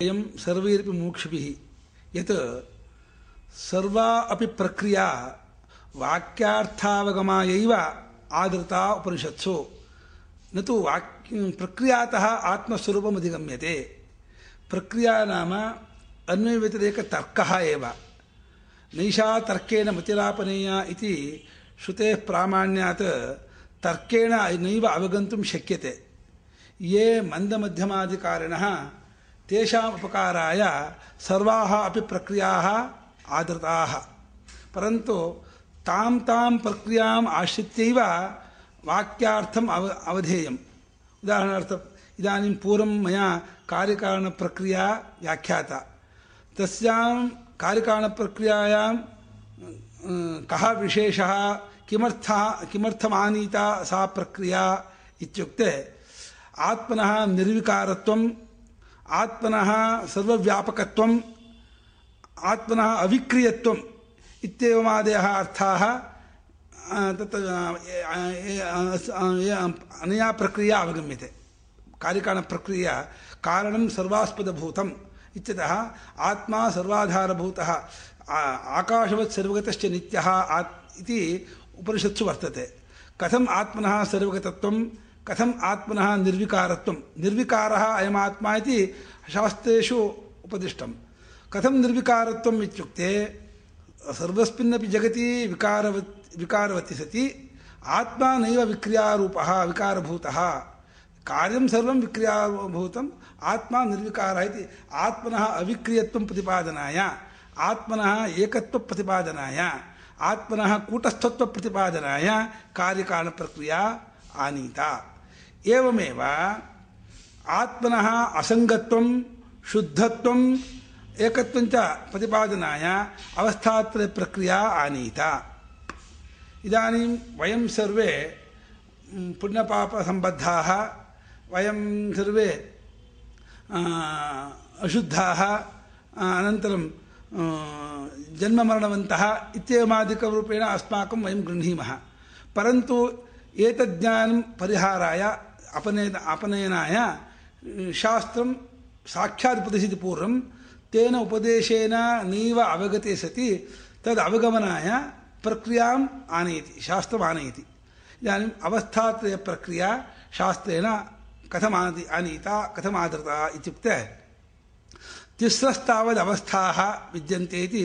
वयं सर्वैरपि मुमुक्षुभिः यत् सर्वा अपि प्रक्रिया वाक्यार्थावगमा एव आदृता उपनिषत्सु। न तु वाक् प्रक्रियातः आत्मस्वरूपम् अधिगम्यते प्रक्रिया नाम अन्वयव्यतिरेकतर्कः एव। नैषा तर्केण मतिरापनीया इति श्रुतेः प्रामाण्यात् तर्केण नैव अवगन्तुं शक्यते। ये मन्दमध्यमाधिकारिणः तेषाम् उपकाराय सर्वाः अपि प्रक्रियाः आदृताः। परन्तु तां तां प्रक्रियाम् आश्रित्यैव वाक्यार्थम् अव, अवधेयम्। उदाहरणार्थम्, इदानीं पूर्वं मया कार्यकारणप्रक्रिया व्याख्याता। तस्यां कार्यकारणप्रक्रियायां कः विशेषः, किमर्थः, किमर्थमानीता सा प्रक्रिया इत्युक्ते आत्मनः निर्विकारत्वं आत्मनः सर्वव्यापकत्वम् आत्मनः अविक्रियत्वम् इत्येवमादयः अर्थाः अनया प्रक्रिया अवगम्यते। कार्यकारणप्रक्रिया कारणं सर्वास्पदभूतम् इत्यतः आत्मा सर्वाधारभूतः आकाशवत् सर्वगतश्च नित्यः इति उपनिषत्सु वर्तते। कथम् आत्मनः सर्वगतत्वं कथम् आत्मनः निर्विकारत्वं निर्विकारः अयमात्मा इति शास्त्रेषु उपदिष्टं कथं निर्विकारत्वम् इत्युक्ते, सर्वस्मिन्नपि जगति विकारवत्, विकारवती सति, आत्मा नैव विक्रियारूपः, विकारभूतः। कार्यं सर्वं विक्रियाभूतम्, आत्मा निर्विकारः इति आत्मनः अविक्रियत्वं प्रतिपादनाय, आत्मनः एकत्वप्रतिपादनाय, आत्मनः कूटस्थत्वप्रतिपादनाय, कार्यकारणप्रक्रिया आनीता। एवमेव आत्मनः असङ्गत्वं शुद्धत्वम् एकत्वं च प्रतिपादनाय अवस्थात्रयप्रक्रिया आनीता। इदानीं वयं सर्वे पुण्यपापसम्बद्धाः, वयं सर्वे अशुद्धाः अनन्तरं जन्ममरणवन्तः इत्येवमादिकरूपेण अस्माकं वयं गृह्णीमः। परन्तु एतज्ज्ञानं परिहाराय अपने अपनयनाय शास्त्रं साक्षात् उपदिशति पूर्वं तेन उपदेशेन नैव अवगते सति, तद् अवगमनाय प्रक्रियाम् आनयति शास्त्रम् आनयति इदानीम् अवस्थात्रयप्रक्रिया शास्त्रेण कथम् आनति कथम् आदृता इत्युक्ते, तिस्रस्तावद् अवस्थाः विद्यन्ते इति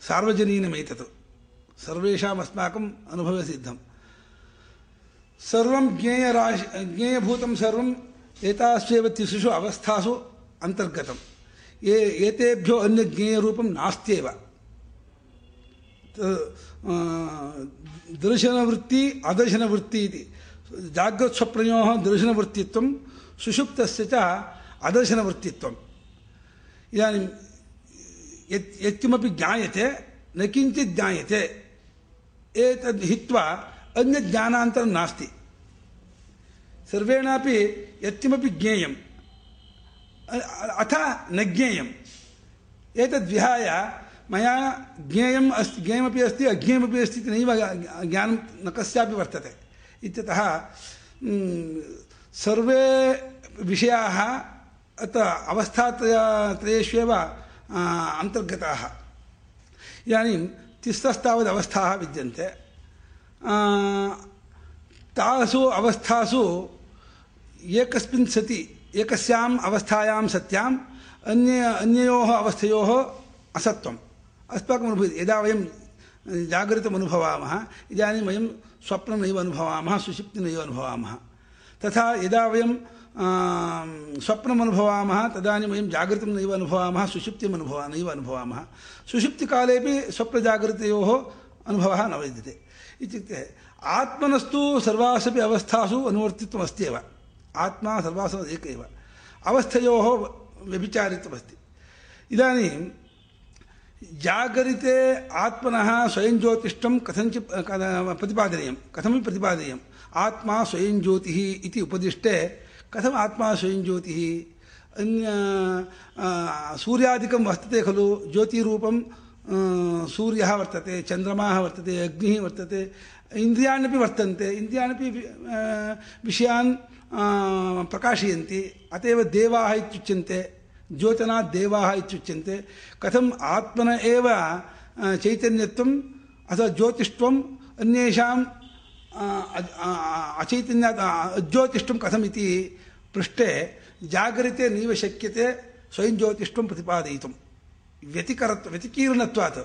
सार्वजनीनमेतत्। सर्वेषाम् अस्माकम् अनुभवसिद्धम्। सर्वं ज्ञेयराशि ज्ञेयभूतं सर्वम् एतास्वेव तिसृषु अवस्थासु अन्तर्गतं ये, एतेभ्यो अन्यज्ञेयरूपं नास्त्येव। दर्शनवृत्ति, अदर्शनवृत्ति इति। जाग्रत्स्वप्नयोः दर्शनवृत्तित्वं, सुषुप्तस्य च अदर्शनवृत्तित्वम्। इदानीं, यत्, यत्किमपि ज्ञायते, न किञ्चित् ज्ञायते। एतद् हित्वा अन्यज्ञानान्तरं नास्ति। सर्वेणापि यत्किमपि ज्ञेयम्। अथ न ज्ञेयम्। एतद्विहाय मया ज्ञेयम् अस्ति, ज्ञेयमपि अस्ति, अज्ञेयमपि अस्ति इति नैव ज्ञानं न कस्यापि वर्तते। इत्यतः सर्वे विषयाः अत्र अवस्थात्रय, त्रयेष्वेव अन्तर्गताः। इदानीं तिस्रस्तावद् अवस्थाः विद्यन्ते। तासु अवस्थासु एकस्मिन् सति एकस्याम् अवस्थायां सत्याम् अन्य, अन्ययोः अवस्थयोः असत्वम्। अस्माकम् अनुभूयते। यदा वयं जागरितम् अनुभवामः, इदानीं वयं स्वप्नं नैव अनुभवामः सुषुप्तिं नैव अनुभवामः। तथा यदा वयं स्वप्नम् अनुभवामः, तदानीं वयं जागृतं नैव अनुभवामः सुषुप्तिम् अनुभवा, नैव अनुभवामः। सुषुप्तिकालेपि स्वप्नजागृतयोः अनुभवः न विद्यते। इत्युक्ते आत्मनस्तु सर्वासपि अवस्थासु अनुवर्तित्वम् आत्मा सर्वासु एक एव। अवस्थयोः व्यभिचारित्वमस्ति। इदानीं जागरिते आत्मनः स्वयं ज्योतिष्ठं कथञ्चित् प्रतिपादनीयं। कथमपि प्रतिपादनीयम् आत्मा स्वयं ज्योतिः इति उपदिष्टे कथम् आत्मा स्वयं ज्योतिः अन्य सूर्यादिकं वर्तते खलु ज्योतिरूपं सूर्यः वर्तते चन्द्रमाः वर्तते अग्निः वर्तते इन्द्रियाण्यपि वर्तन्ते इन्द्रियाण्यपि विषयान् प्रकाशयन्ति अत एव देवाः इत्युच्यन्ते ज्योतनात् देवाः इत्युच्यन्ते कथम् आत्मन एव चैतन्यत्वम् अथवा ज्योतिष्त्वम् अन्येषां अचैतन्यात् अज्योतिष्ठं कथम् इति पृष्टे जागरिते नैव शक्यते स्वयं ज्योतिष्ठं प्रतिपादयितुं व्यतिकरत्व व्यतिकीर्णत्वात्।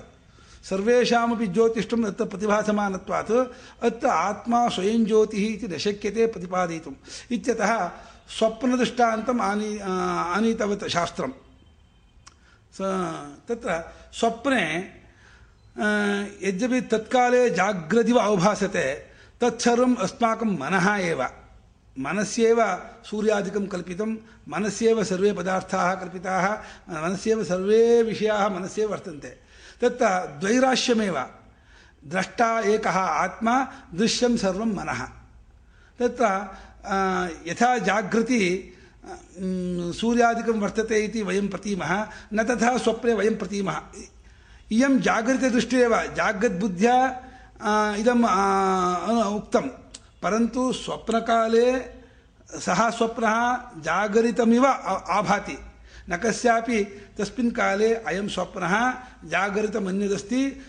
सर्वेषामपि ज्योतिष्ठं तत्र प्रतिभासमानत्वात्। अत्र आत्मा स्वयं ज्योतिः इति न शक्यते, प्रतिपादयितुम्। इत्यतः स्वप्नदृष्टान्तम् आनी आनीतवत् शास्त्रं तत्र स्वप्ने यद्यपि तत्काले जाग्रदिव अवभासते, तत्सर्वम् अस्माकं मनः एव। मनस्येव सूर्यादिकं कल्पितं, मनस्येव सर्वे पदार्थाः कल्पिताः, मनस्येव सर्वे विषयाः मनस्येव वर्तन्ते। तत्र द्वैराश्यमेव, द्रष्टा एकः आत्मा, दृश्यं सर्वं मनः। तत्र यथा जागृति सूर्यादिकं वर्तते इति वयं प्रतीमः, न तथा स्वप्ने वयं प्रतीमः। इयं जागृतदृष्टिरेव जाग्रद्बुद्ध्या इदम् उक्तं परन्तु स्वप्नकाले सः स्वप्नः जागरितमिव आभाति। न कस्यापि तस्मिन् काले अयं स्वप्नः जागरितमन्यदस्ति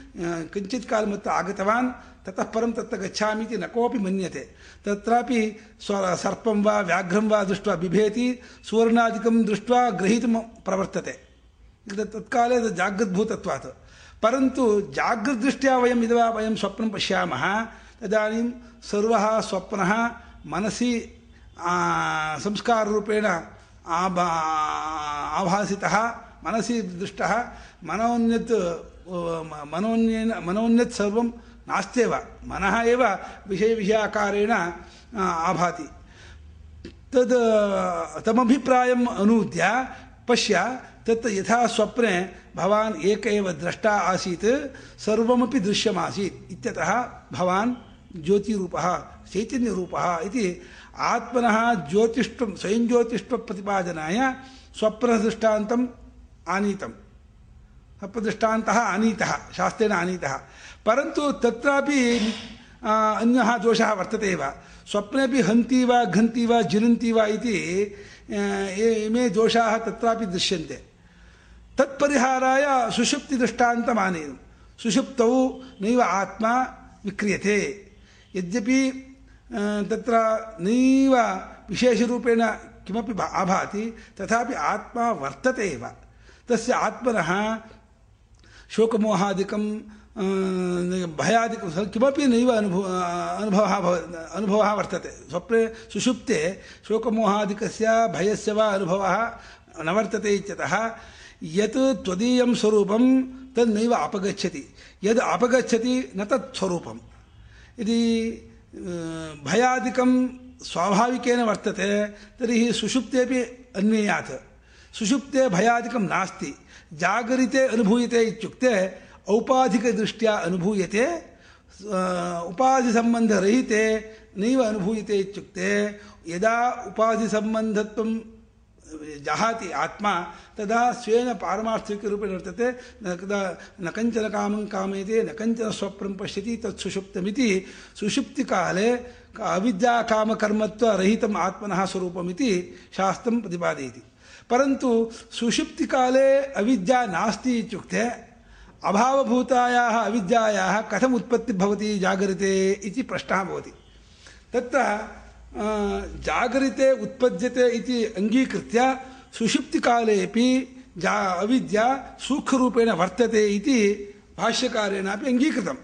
किञ्चित् कालमत्र आगतवान्, ततः परं तत्र गच्छामि इति न कोऽपि मन्यते। तत्रापि स्व सर्पं वा व्याघ्रं वा दृष्ट्वा बिभेति, सुवर्णादिकं दृष्ट्वा ग्रहीतुं प्रवर्तते। तत्काले जागृद्भूतत्वात्। परन्तु जागृदृष्ट्या वयं यदा वयं स्वप्नं पश्यामः तदानीं सर्वः स्वप्नः मनसि संस्काररूपेण आभा, आभासितः, मनसि दृष्टः, मनोन्यत् मनोन्येन, मनोन्यत् सर्वं नास्त्येव। मनः एव विषयविषयाकारेण आभाति। तद्, तमभिप्रायम् अनूद्य पश्य तत् यथा स्वप्ने भवान् एक एव द्रष्टा आसीत्, सर्वमपि दृश्यमासीत्, इत्यतः भवान् ज्योतिरूपः, चैतन्यरूपः इति आत्मनः ज्योतिष्ठं, स्वयं ज्योतिष्ठप्रतिपादनाय स्वप्नदृष्टान्तम् आनीतं स्वप्नदृष्टान्तः आनीतः, शास्त्रेण आनीतः। परन्तु तत्रापि अन्यः दोषः वर्तते एव। स्वप्नेपि हन्ति वा घन्ति वा जिनन्ति वा इति इमे दोषाः तत्रापि दृश्यन्ते। तत्परिहाराय सुषुप्तिदृष्टान्तम् आनीतं सुषुप्तौ नैव आत्मा विक्रियते। यद्यपि तत्र नैव विशेषरूपेण किमपि आभाति तथापि आत्मा वर्तते एव। तस्य आत्मनः शोकमोहादिकं भयादिकं किमपि नैव अनुभव अनुभवः अनुभवः वर्तते। स्वप्ने सुषुप्ते शोकमोहादिकस्य, भयस्य वा अनुभवः न वर्तते इत्यतः, यत् त्वदीयं स्वरूपं तद्नैव अपगच्छति। यद् अपगच्छति न तत् स्वरूपं यदि भयादिकं स्वाभाविकेन वर्तते, तर्हि सुषुप्तेपि अन्वेयात् सुषुप्ते भयादिकं नास्ति। जागरिते अनुभूयते इत्युक्ते, औपाधिकदृष्ट्या अनुभूयते उपाधिसम्बन्धरहिते नैव अनुभूयते इत्युक्ते, यदा उपाधिसम्बन्धत्वं जहाति आत्मा, तदा स्वेन पारमार्थिकरूपेण वर्तते न कञ्चन कामं कामयते न कञ्चन स्वप्नं पश्यति, तत् सुषुप्तमिति। सुषुप्तिकाले अविद्याकामकर्मत्वरहितम् आत्मनः स्वरूपमिति शास्त्रं प्रतिपादयति। परन्तु सुषुप्तिकाले अविद्या नास्ति इत्युक्ते, अभावभूतायाः अविद्यायाः कथम् उत्पत्तिः भवति जागरिते इति प्रश्नः भवति। तत्र जागरिते उत्पद्यते इति अङ्गीकृत्य सुषुप्तिकालेपि जा अविद्या सूक्ष्मरूपेण वर्तते इति भाष्यकारेणापि अङ्गीकृतम्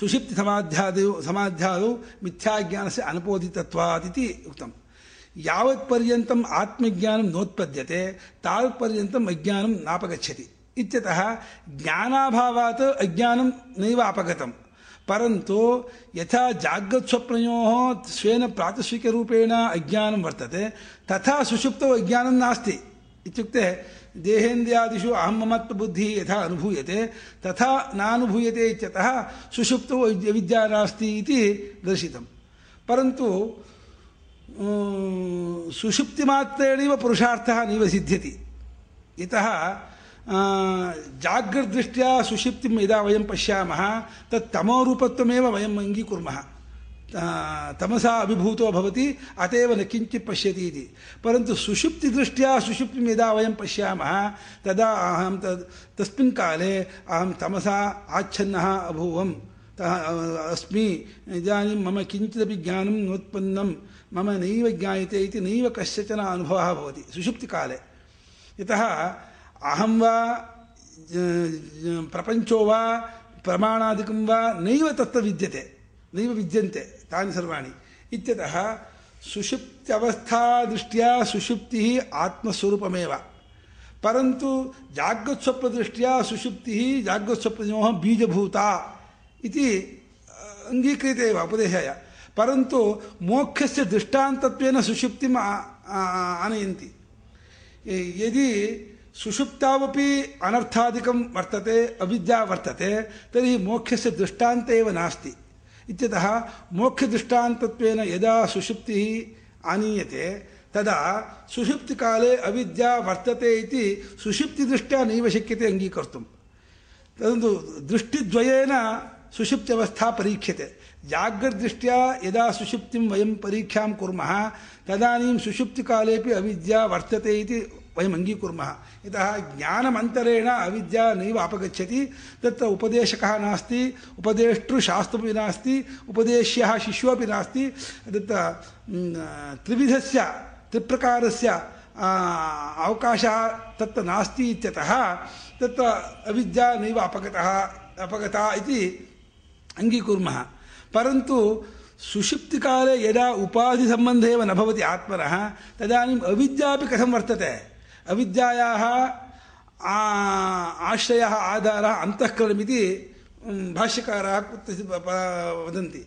सुषुप्तिसमाध्यादौ समाध्यादौ मिथ्याज्ञानस्य अनपोदितत्वात् इति उक्तम् यावत्पर्यन्तम् आत्मज्ञानं नोत्पद्यते तावत्पर्यन्तम् अज्ञानं नापगच्छति इत्यतः ज्ञानाभावात् अज्ञानं नैव अपगतम् परन्तु यथा जाग्रत्स्वप्नयोः स्वेन प्रातिस्विकरूपेण अज्ञानं वर्तते, तथा सुषुप्तौ अज्ञानं नास्ति। इत्युक्ते देहेन्द्रियादिषु अहं ममत्वबुद्धिः यथा अनुभूयते, तथा नानुभूयते इत्यतः सुषुप्तौ अविद्या नास्ति इति दर्शितं परन्तु सुषुप्तिमात्रेणैव पुरुषार्थः नैव सिद्ध्यति। यतः जागृदृष्ट्या सुषिप्तिं यदा वयं पश्यामः, तत् तमोरूपत्वमेव वयम् अङ्गीकुर्मः। तमसा अभिभूतो भवति अत एव न किञ्चित् पश्यति इति। परन्तु सुषुप्तिदृष्ट्या सुषुप्तिं यदा वयं पश्यामः, तदा अहं तद्, तस्मिन् काले अहं तमसा आच्छन्नः अभूवम्। अस्मि। इदानीं मम किञ्चिदपि ज्ञानं नोत्पन्नं मम नैव ज्ञायते इति नैव कस्यचन अनुभवः भवति सुषुप्तिकाले। यतः अहं वा प्रपञ्चो वा, प्रमाणादिकं वा, नैव तत्र विद्यते, नैव विद्यन्ते तानि सर्वाणि। इत्यतः सुषुप्त्यवस्थादृष्ट्या सुषुप्तिः आत्मस्वरूपमेव। परन्तु जाग्रत्स्वप्नदृष्ट्या सुषुप्तिः जाग्रत्स्वप्नयोः बीजभूता इति अङ्गीक्रियते एव उपदेशाय। परन्तु मोक्षस्य दृष्टान्तत्वेन सुषुप्तिम् आनयन्ति। यदि सुषुप्तावपि अनर्थादिकं वर्तते, अविद्या वर्तते, तर्हि मोक्षस्य दृष्टांत एव नास्ति। इत्यतः मोक्षदृष्टान्तत्वेन यदा सुषुप्तिः आनीयते, तदा सुषुप्तिकाले अविद्या वर्तते इति सुषुप्तिदृष्ट्या नैव शक्यते अङ्गीकर्तुं परन्तु दृष्टिद्वयेन सुषुप्त्यवस्था परीक्ष्यते। जाग्रदृष्ट्या यदा सुषुप्तिं वयं परीक्षां कुर्मः, तदानीं सुषुप्तिकालेपि अविद्या वर्तते इति वयम् अङ्गीकुर्मः यतः ज्ञानमन्तरेण अविद्या नैव अपगच्छति। तत्र उपदेशकः नास्ति उपदेष्टृशास्त्रमपि नास्ति, उपदेश्यः शिष्योपि नास्ति। तत्र त्रिविधस्य, त्रिप्रकारस्य अवकाशः तत्र नास्ति इत्यतः तत्र अविद्या नैव अपगतः, अपगता इति अङ्गीकुर्मः। परन्तु सुषुप्तिकाले यदा उपाधिसम्बन्धे एव न भवति आत्मनः, तदानीम् अविद्यापि कथं वर्तते? अविद्यायाः आश्रयः, आधारः, अन्तःकरणमिति भाष्यकाराः वदन्ति।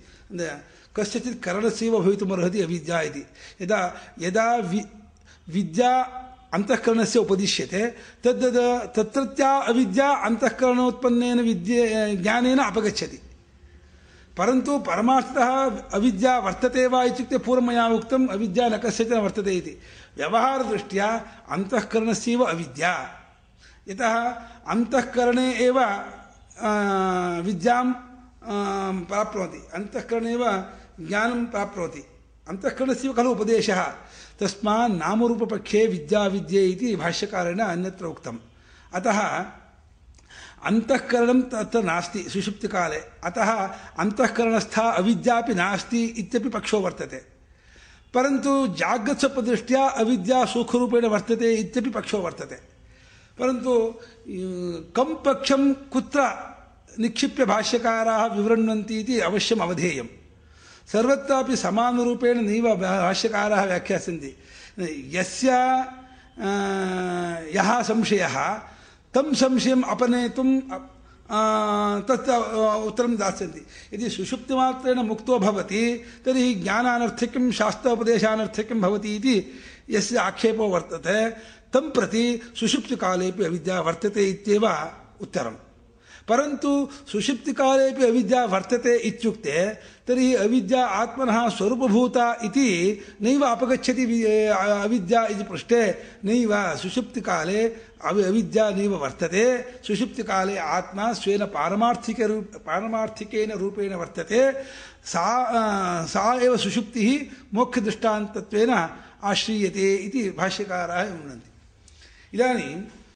कस्यचित् करणस्यैव भवितुमर्हति अविद्या इति। यदा यदा वि, विद्या अन्तःकरणस्य उपदिश्यते तद्, तत्रत्या अविद्या अन्तःकरणोत्पन्नेन विद्ये, ज्ञानेन अपगच्छति। परन्तु परमार्थतः अविद्या वर्तते वा इत्युक्ते पूर्वं मया उक्तम्, अविद्या न कस्यचन वर्तते इति। व्यवहारदृष्ट्या अन्तःकरणस्यैव अविद्या। यतः अन्तःकरणे एव विद्यां प्राप्नोति। अन्तःकरणे एव ज्ञानं प्राप्नोति। अन्तःकरणस्यैव खलु उपदेशः। तस्मात् नामरूपपक्षे विद्याविद्ये इति भाष्यकारेण अन्यत्र उक्तम्। अतः अंतःकरणं तत्र नास्ति सुषुप्तिकाले। अतः अंतःकरणस्था अविद्यापि नास्ति इत्यपि पक्षो वर्तते। परन्तु जाग्रत्स्वप्नदृष्ट्या अविद्या सूक्ष्मरूपेण वर्तते इत्यपि पक्षो वर्तते। परन्तु कं पक्षं कुत्र निक्षिप्य भाष्यकाराः विवृण्वन्ति इति अवश्यम् अवधेयम्। सर्वत्रापि समानरूपेण नैव भाष्यकाराः व्याख्यास्यन्ति यस्य यः संशयः तं संशयम् अपनेतुं तत् उत्तरं दास्यन्ति यदि सुषुप्तिमात्रेण मुक्तो भवति, तर्हि ज्ञानानर्थक्यं, शास्त्रोपदेशानर्थक्यं भवति आक्षेपो वर्तते। तं प्रति सुषुप्तिकालेपि अविद्या वर्तते उत्तरम्। परन्तु सुषुप्तिकालेपि अविद्या वर्तते इत्युक्ते, तर्हि अविद्या आत्मनः स्वरूपभूता इति नैव अपगच्छति अविद्या इति पृष्टे नैव सुषुप्तिकाले अविद्या नैव वर्तते। सुषुप्तिकाले आत्मा स्वेन पारमार्थिकरूप पारमार्थिकेन रूपेण वर्तते। सा सा एव सुषुप्तिः मोक्षदृष्टान्तत्वेन आश्रीयते इति भाष्यकाराः वदन्ति इदानीं